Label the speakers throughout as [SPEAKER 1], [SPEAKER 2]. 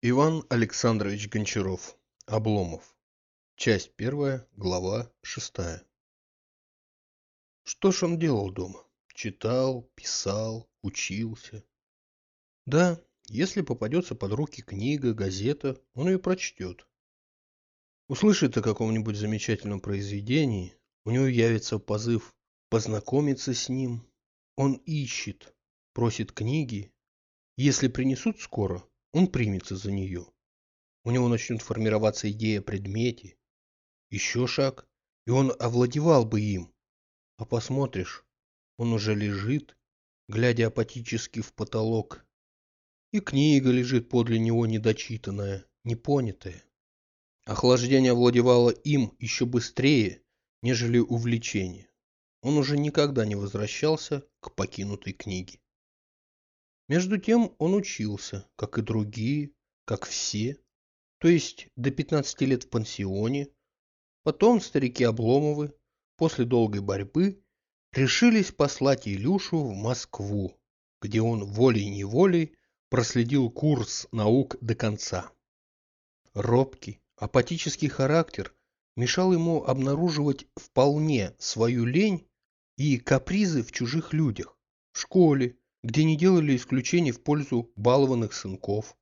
[SPEAKER 1] Иван Александрович Гончаров. Обломов. Часть первая, глава шестая. Что ж он делал дома? Читал, писал, учился. Да, если попадется под руки книга, газета, он ее прочтет. Услышит о каком-нибудь замечательном произведении, у него явится позыв познакомиться с ним. Он ищет, просит книги. Если принесут скоро, он примется за нее. У него начнет формироваться идея о предмете. Еще шаг, и он овладевал бы им. А посмотришь, он уже лежит, глядя апатически в потолок. И книга лежит подле него недочитанная, непонятая. Охлаждение овладевало им еще быстрее, нежели увлечение. Он уже никогда не возвращался к покинутой книге. Между тем он учился, как и другие, как все, то есть до 15 лет в пансионе. Потом старики Обломовы, после долгой борьбы, решились послать Илюшу в Москву, где он волей-неволей проследил курс наук до конца. Робкий, апатический характер мешал ему обнаруживать вполне свою лень и капризы в чужих людях, в школе, где не делали исключений в пользу балованных сынков.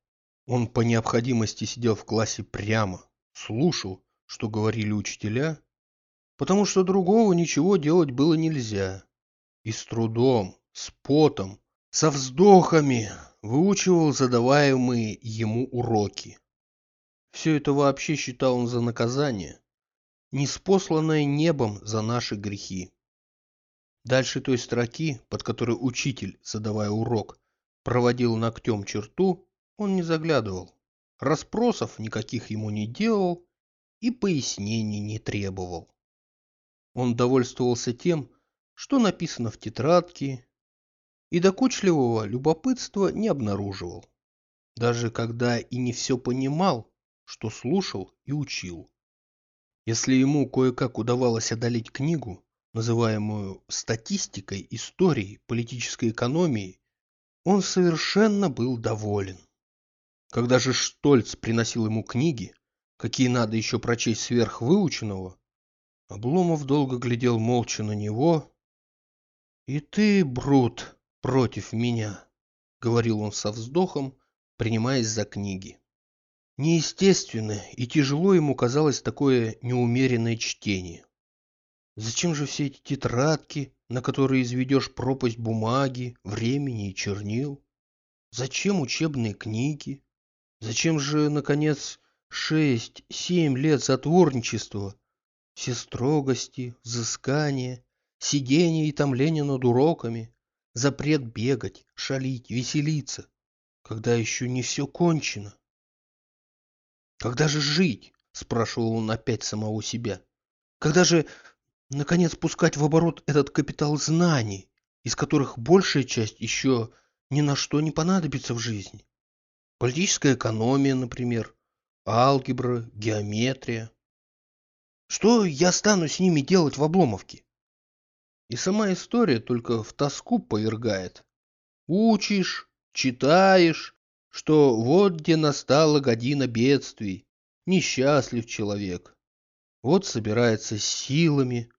[SPEAKER 1] Он по необходимости сидел в классе прямо, слушал, что говорили учителя, потому что другого ничего делать было нельзя. И с трудом, с потом, со вздохами выучивал задаваемые ему уроки. Все это вообще считал он за наказание, неспосланное небом за наши грехи. Дальше той строки, под которой учитель, задавая урок, проводил ногтем черту, он не заглядывал. Распросов никаких ему не делал и пояснений не требовал. Он довольствовался тем, что написано в тетрадке, и докучливого любопытства не обнаруживал, даже когда и не все понимал, что слушал и учил. Если ему кое-как удавалось одолеть книгу, называемую статистикой истории политической экономии, он совершенно был доволен. Когда же Штольц приносил ему книги, какие надо еще прочесть сверх выученного, Обломов долго глядел молча на него. «И ты, Брут, против меня», — говорил он со вздохом, принимаясь за книги. Неестественно и тяжело ему казалось такое неумеренное чтение. Зачем же все эти тетрадки, на которые изведешь пропасть бумаги, времени и чернил? Зачем учебные книги? Зачем же, наконец, шесть-семь лет затворничества? Все строгости, взыскания, сидение и томление над уроками, запрет бегать, шалить, веселиться, когда еще не все кончено. Когда же жить? Спрашивал он опять самого себя. Когда же наконец пускать в оборот этот капитал знаний, из которых большая часть еще ни на что не понадобится в жизни. Политическая экономия, например, алгебра, геометрия. Что я стану с ними делать в Обломовке? И сама история только в тоску повергает. Учишь, читаешь, что вот где настала година бедствий, несчастлив человек. Вот собирается силами,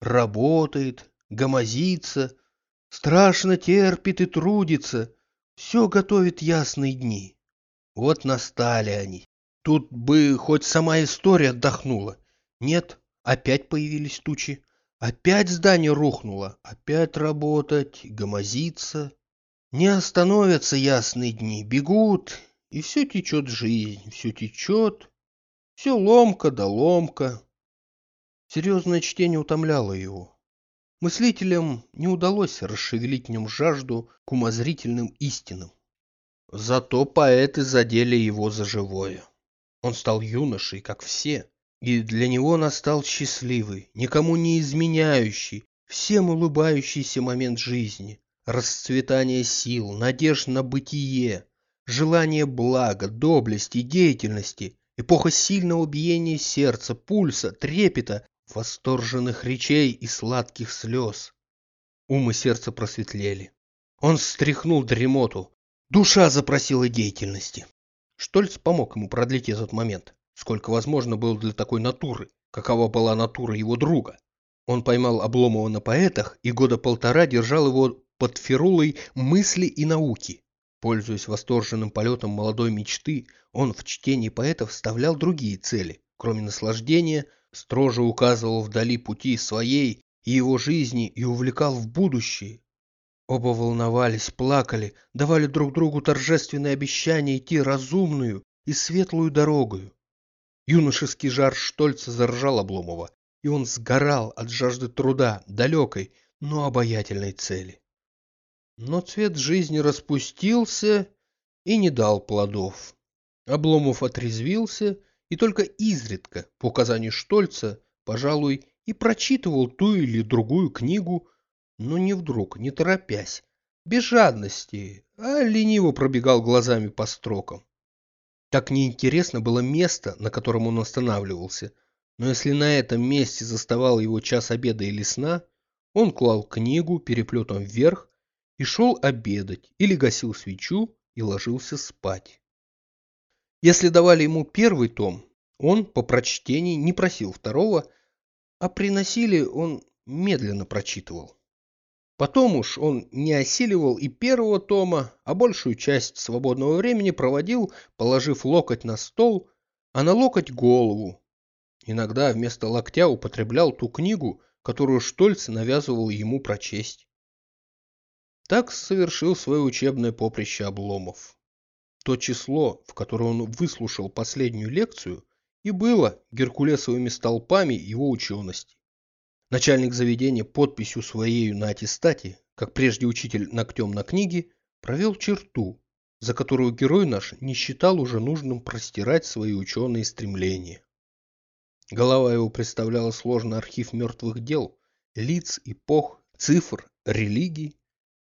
[SPEAKER 1] Работает, гомозится, страшно терпит и трудится, все готовит ясные дни. Вот настали они. Тут бы хоть сама история отдохнула. Нет, опять появились тучи. Опять здание рухнуло. Опять работать, гомозиться. Не остановятся ясные дни, бегут, и все течет жизнь, все течет. Все ломка да ломка. Серьезное чтение утомляло его. Мыслителям не удалось расшевелить в нем жажду к умозрительным истинам. Зато поэты задели его за живое. Он стал юношей, как все, и для него настал счастливый, никому не изменяющий, всем улыбающийся момент жизни, расцветание сил, надежд на бытие, желание блага, доблести, деятельности, эпоха сильного биения сердца, пульса, трепета, восторженных речей и сладких слез. Ум и сердце просветлели. Он стряхнул дремоту. Душа запросила деятельности. Штольц помог ему продлить этот момент, сколько возможно было для такой натуры, какова была натура его друга. Он поймал Обломова на поэтах и года полтора держал его под фирулой мысли и науки. Пользуясь восторженным полетом молодой мечты, он в чтении поэтов вставлял другие цели. Кроме наслаждения, строже указывал вдали пути своей и его жизни и увлекал в будущее. Оба волновались, плакали, давали друг другу торжественные обещания идти разумную и светлую дорогою. Юношеский жар Штольца заржал Обломова, и он сгорал от жажды труда, далекой, но обаятельной цели. Но цвет жизни распустился и не дал плодов. Обломов отрезвился и только изредка, по указанию Штольца, пожалуй, и прочитывал ту или другую книгу, но не вдруг, не торопясь, без жадности, а лениво пробегал глазами по строкам. Так неинтересно было место, на котором он останавливался, но если на этом месте заставал его час обеда или сна, он клал книгу переплетом вверх и шел обедать или гасил свечу и ложился спать. Если давали ему первый том, он по прочтении не просил второго, а приносили он медленно прочитывал. Потом уж он не осиливал и первого тома, а большую часть свободного времени проводил, положив локоть на стол, а на локоть голову. Иногда вместо локтя употреблял ту книгу, которую Штольц навязывал ему прочесть. Так совершил свое учебное поприще Обломов. То число, в которое он выслушал последнюю лекцию, и было геркулесовыми столпами его учености. Начальник заведения подписью своей на аттестате, как прежде учитель ногтем на книге, провел черту, за которую герой наш не считал уже нужным простирать свои ученые стремления. Голова его представляла сложный архив мертвых дел, лиц, эпох, цифр, религий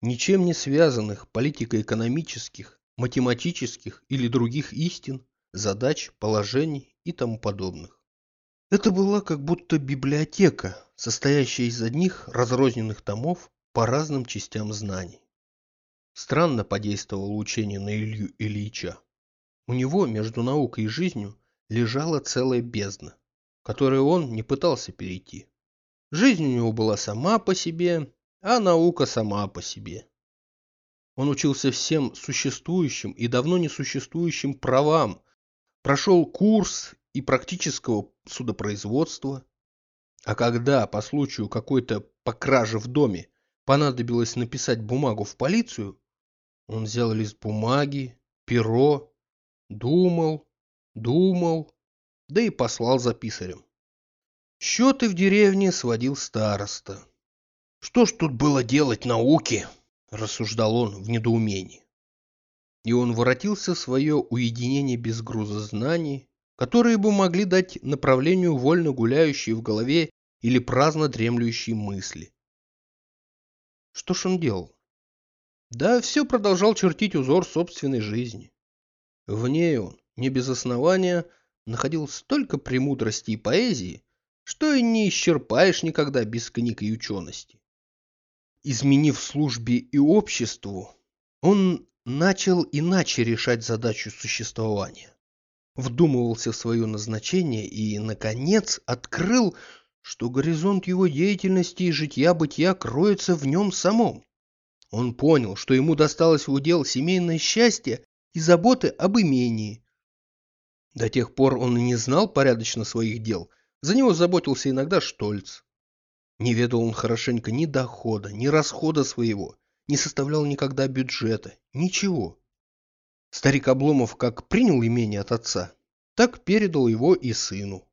[SPEAKER 1] ничем не связанных политико-экономических, математических или других истин, задач, положений и тому подобных. Это была как будто библиотека, состоящая из одних разрозненных томов по разным частям знаний. Странно подействовало учение на Илью Ильича. У него между наукой и жизнью лежала целая бездна, которую он не пытался перейти. Жизнь у него была сама по себе, а наука сама по себе. Он учился всем существующим и давно несуществующим правам, прошел курс и практического судопроизводства. А когда по случаю какой-то покражи в доме понадобилось написать бумагу в полицию, он взял лист бумаги, перо, думал, думал, да и послал за писарем. Счеты в деревне сводил староста. Что ж тут было делать науке? Рассуждал он в недоумении. И он воротился в свое уединение без груза знаний, которые бы могли дать направлению вольно гуляющей в голове или праздно дремлющей мысли. Что ж он делал? Да все продолжал чертить узор собственной жизни. В ней он, не без основания, находил столько премудрости и поэзии, что и не исчерпаешь никогда без книг и учености изменив службе и обществу, он начал иначе решать задачу существования. Вдумывался в свое назначение и, наконец, открыл, что горизонт его деятельности и житья-бытия кроется в нем самом. Он понял, что ему досталось в удел семейное счастье и заботы об имении. До тех пор он и не знал порядочно своих дел, за него заботился иногда Штольц. Не ведал он хорошенько ни дохода, ни расхода своего, не составлял никогда бюджета, ничего. Старик Обломов как принял имение от отца, так передал его и сыну.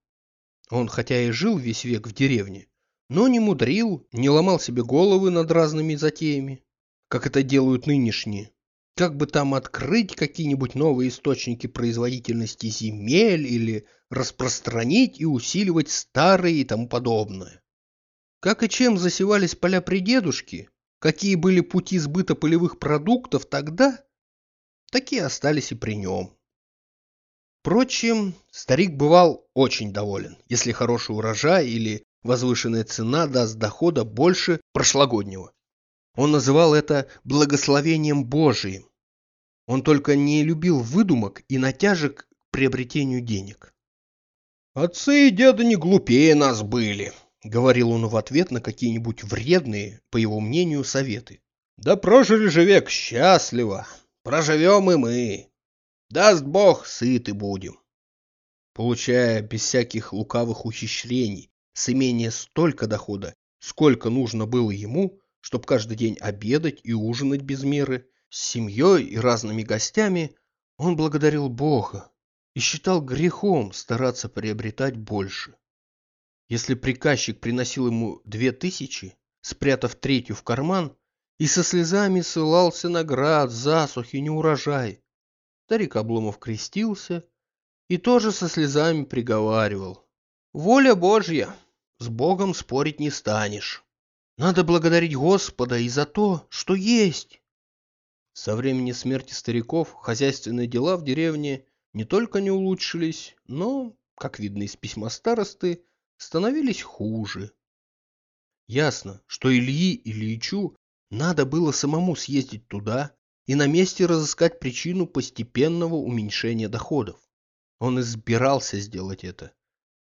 [SPEAKER 1] Он хотя и жил весь век в деревне, но не мудрил, не ломал себе головы над разными затеями, как это делают нынешние. Как бы там открыть какие-нибудь новые источники производительности земель или распространить и усиливать старые и тому подобное. Как и чем засевались поля при дедушке, какие были пути сбыта полевых продуктов тогда, такие остались и при нем. Впрочем, старик бывал очень доволен, если хороший урожай или возвышенная цена даст дохода больше прошлогоднего. Он называл это благословением Божиим. Он только не любил выдумок и натяжек к приобретению денег. «Отцы и деды не глупее нас были», — говорил он в ответ на какие-нибудь вредные, по его мнению, советы. «Да прожили же век счастливо, проживем и мы. Даст Бог, сыты будем». Получая без всяких лукавых ухищрений с имения столько дохода, сколько нужно было ему, чтобы каждый день обедать и ужинать без меры, с семьей и разными гостями, он благодарил Бога и считал грехом стараться приобретать больше. Если приказчик приносил ему две тысячи, спрятав третью в карман, и со слезами ссылался на град, засухи, неурожай, старик Обломов крестился и тоже со слезами приговаривал. «Воля Божья! С Богом спорить не станешь. Надо благодарить Господа и за то, что есть!» Со времени смерти стариков хозяйственные дела в деревне не только не улучшились, но, как видно из письма старосты, становились хуже. Ясно, что Ильи Ильичу надо было самому съездить туда и на месте разыскать причину постепенного уменьшения доходов. Он избирался сделать это,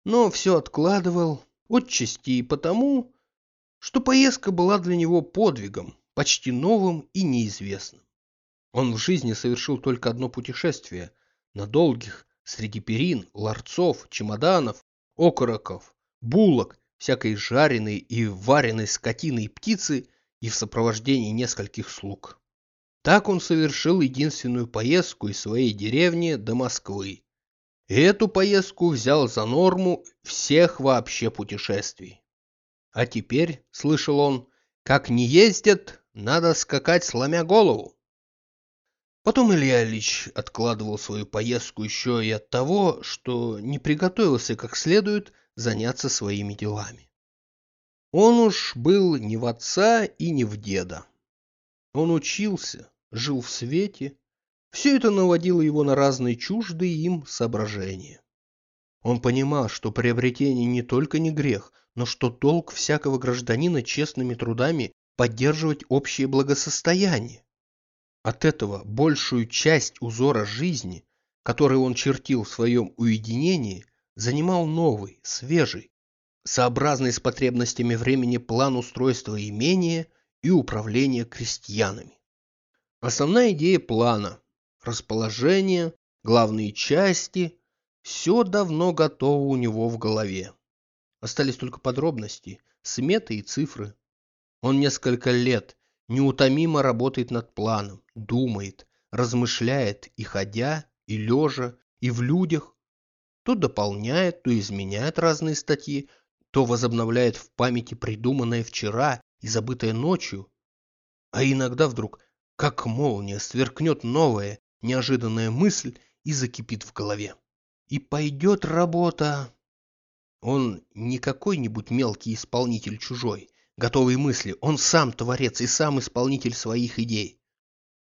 [SPEAKER 1] но все откладывал, отчасти и потому, что поездка была для него подвигом, почти новым и неизвестным. Он в жизни совершил только одно путешествие на долгих среди перин, ларцов, чемоданов, окороков, булок, всякой жареной и вареной скотины и птицы и в сопровождении нескольких слуг. Так он совершил единственную поездку из своей деревни до Москвы. И эту поездку взял за норму всех вообще путешествий. А теперь, слышал он, как не ездят, надо скакать сломя голову. Потом Илья Ильич откладывал свою поездку еще и от того, что не приготовился как следует заняться своими делами. Он уж был не в отца и не в деда. Он учился, жил в свете. Все это наводило его на разные чуждые им соображения. Он понимал, что приобретение не только не грех, но что долг всякого гражданина честными трудами поддерживать общее благосостояние. От этого большую часть узора жизни, который он чертил в своем уединении, занимал новый, свежий, сообразный с потребностями времени план устройства имения и управления крестьянами. Основная идея плана, расположение, главные части – все давно готово у него в голове. Остались только подробности, сметы и цифры. Он несколько лет неутомимо работает над планом, думает, размышляет и ходя, и лежа, и в людях. То дополняет, то изменяет разные статьи, то возобновляет в памяти придуманное вчера и забытое ночью. А иногда вдруг, как молния, сверкнет новая, неожиданная мысль и закипит в голове. И пойдет работа. Он не какой-нибудь мелкий исполнитель чужой, готовые мысли. Он сам творец и сам исполнитель своих идей.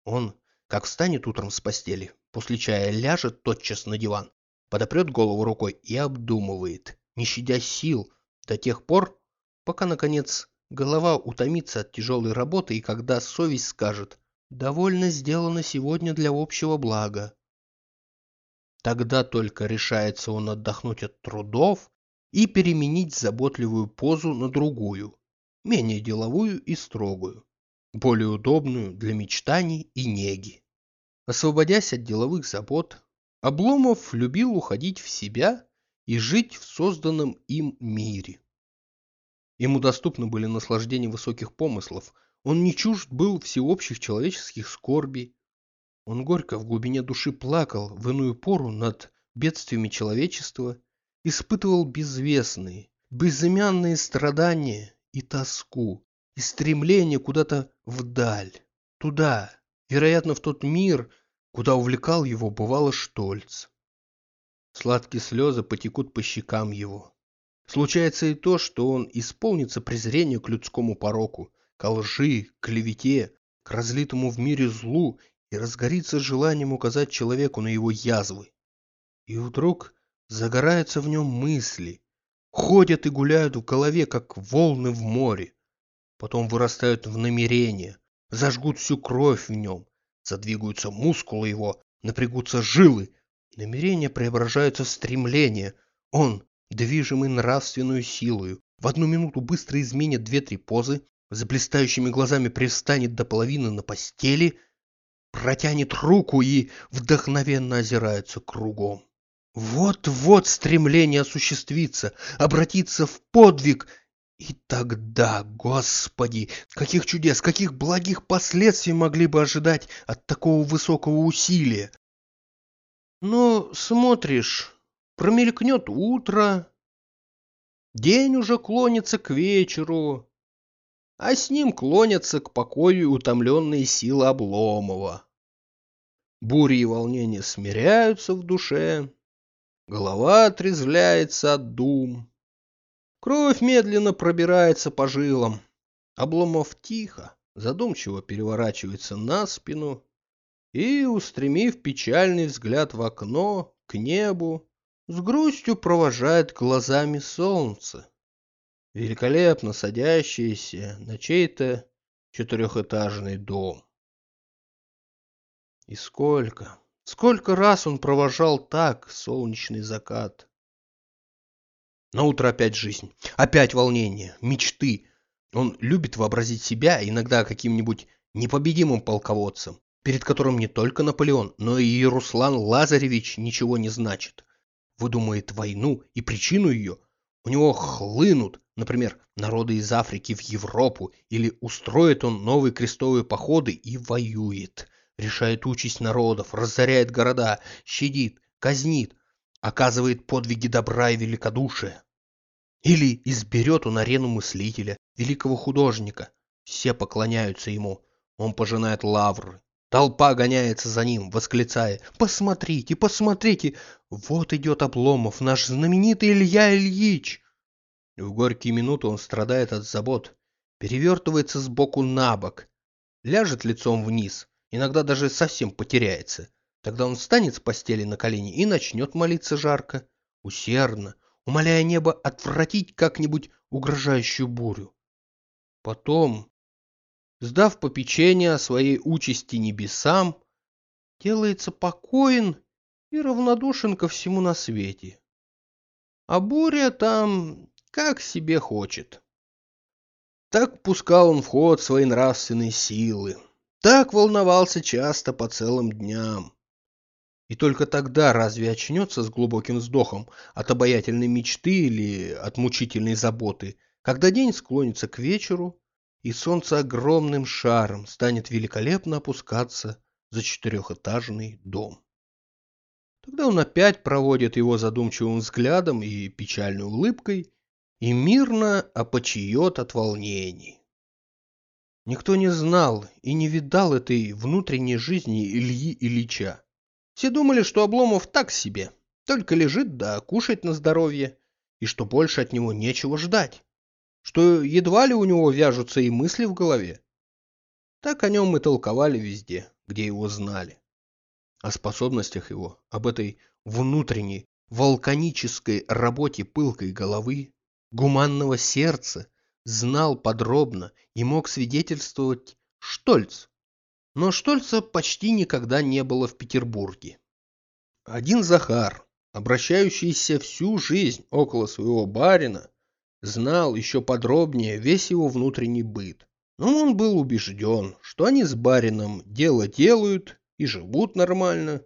[SPEAKER 1] Он, как встанет утром с постели, после чая ляжет тотчас на диван, подопрет голову рукой и обдумывает, не щадя сил, до тех пор, пока, наконец, голова утомится от тяжелой работы и когда совесть скажет «довольно сделано сегодня для общего блага». Тогда только решается он отдохнуть от трудов и переменить заботливую позу на другую, менее деловую и строгую, более удобную для мечтаний и неги. Освободясь от деловых забот, Обломов любил уходить в себя и жить в созданном им мире. Ему доступны были наслаждения высоких помыслов, он не чужд был всеобщих человеческих скорбей. Он горько в глубине души плакал в иную пору над бедствиями человечества, испытывал безвестные, безымянные страдания и тоску, и стремление куда-то вдаль, туда, вероятно, в тот мир, куда увлекал его бывало Штольц. Сладкие слезы потекут по щекам его. Случается и то, что он исполнится презрению к людскому пороку, к лжи, к клевете, к разлитому в мире злу и разгорится желанием указать человеку на его язвы. И вдруг загораются в нем мысли, ходят и гуляют в голове, как волны в море. Потом вырастают в намерение, зажгут всю кровь в нем, задвигаются мускулы его, напрягутся жилы. Намерения преображаются в стремление. Он, движимый нравственную силою, в одну минуту быстро изменит две-три позы, за блистающими глазами пристанет до половины на постели, протянет руку и вдохновенно озирается кругом. Вот-вот стремление осуществиться, обратиться в подвиг, и тогда, Господи, каких чудес, каких благих последствий могли бы ожидать от такого высокого усилия? Но смотришь, промелькнет утро, день уже клонится к вечеру, а с ним клонятся к покою утомленные силы Обломова. Бури и волнения смиряются в душе, голова отрезвляется от дум. Кровь медленно пробирается по жилам. Обломов тихо, задумчиво переворачивается на спину и, устремив печальный взгляд в окно, к небу, с грустью провожает глазами солнце, великолепно садящееся на чей-то четырехэтажный дом. И сколько, сколько раз он провожал так солнечный закат. На утро опять жизнь, опять волнение, мечты. Он любит вообразить себя иногда каким-нибудь непобедимым полководцем, перед которым не только Наполеон, но и Руслан Лазаревич ничего не значит. Выдумает войну и причину ее. У него хлынут, например, народы из Африки в Европу, или устроит он новые крестовые походы и воюет. Решает участь народов, разоряет города, щадит, казнит, оказывает подвиги добра и великодушия. Или изберет он арену мыслителя, великого художника. Все поклоняются ему. Он пожинает лавры. Толпа гоняется за ним, восклицая «Посмотрите, посмотрите! Вот идет Обломов, наш знаменитый Илья Ильич!» В горькие минуты он страдает от забот, перевертывается сбоку на бок, ляжет лицом вниз, иногда даже совсем потеряется. Тогда он встанет с постели на колени и начнет молиться жарко, усердно, умоляя небо отвратить как-нибудь угрожающую бурю. Потом, сдав попечение о своей участи небесам, делается покоен и равнодушен ко всему на свете. А буря там как себе хочет. Так пускал он в ход свои нравственные силы, так волновался часто по целым дням. И только тогда разве очнется с глубоким вздохом от обаятельной мечты или от мучительной заботы, когда день склонится к вечеру, и солнце огромным шаром станет великолепно опускаться за четырехэтажный дом. Тогда он опять проводит его задумчивым взглядом и печальной улыбкой и мирно опочиет от волнений. Никто не знал и не видал этой внутренней жизни Ильи Ильича. Все думали, что Обломов так себе, только лежит да кушает на здоровье, и что больше от него нечего ждать, что едва ли у него вяжутся и мысли в голове. Так о нем и толковали везде, где его знали. О способностях его, об этой внутренней, вулканической работе пылкой головы, гуманного сердца, знал подробно и мог свидетельствовать Штольц, но Штольца почти никогда не было в Петербурге. Один Захар, обращающийся всю жизнь около своего барина, знал еще подробнее весь его внутренний быт. Но он был убежден, что они с барином дело делают и живут нормально,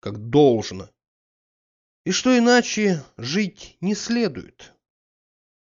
[SPEAKER 1] как должно. И что иначе жить не следует.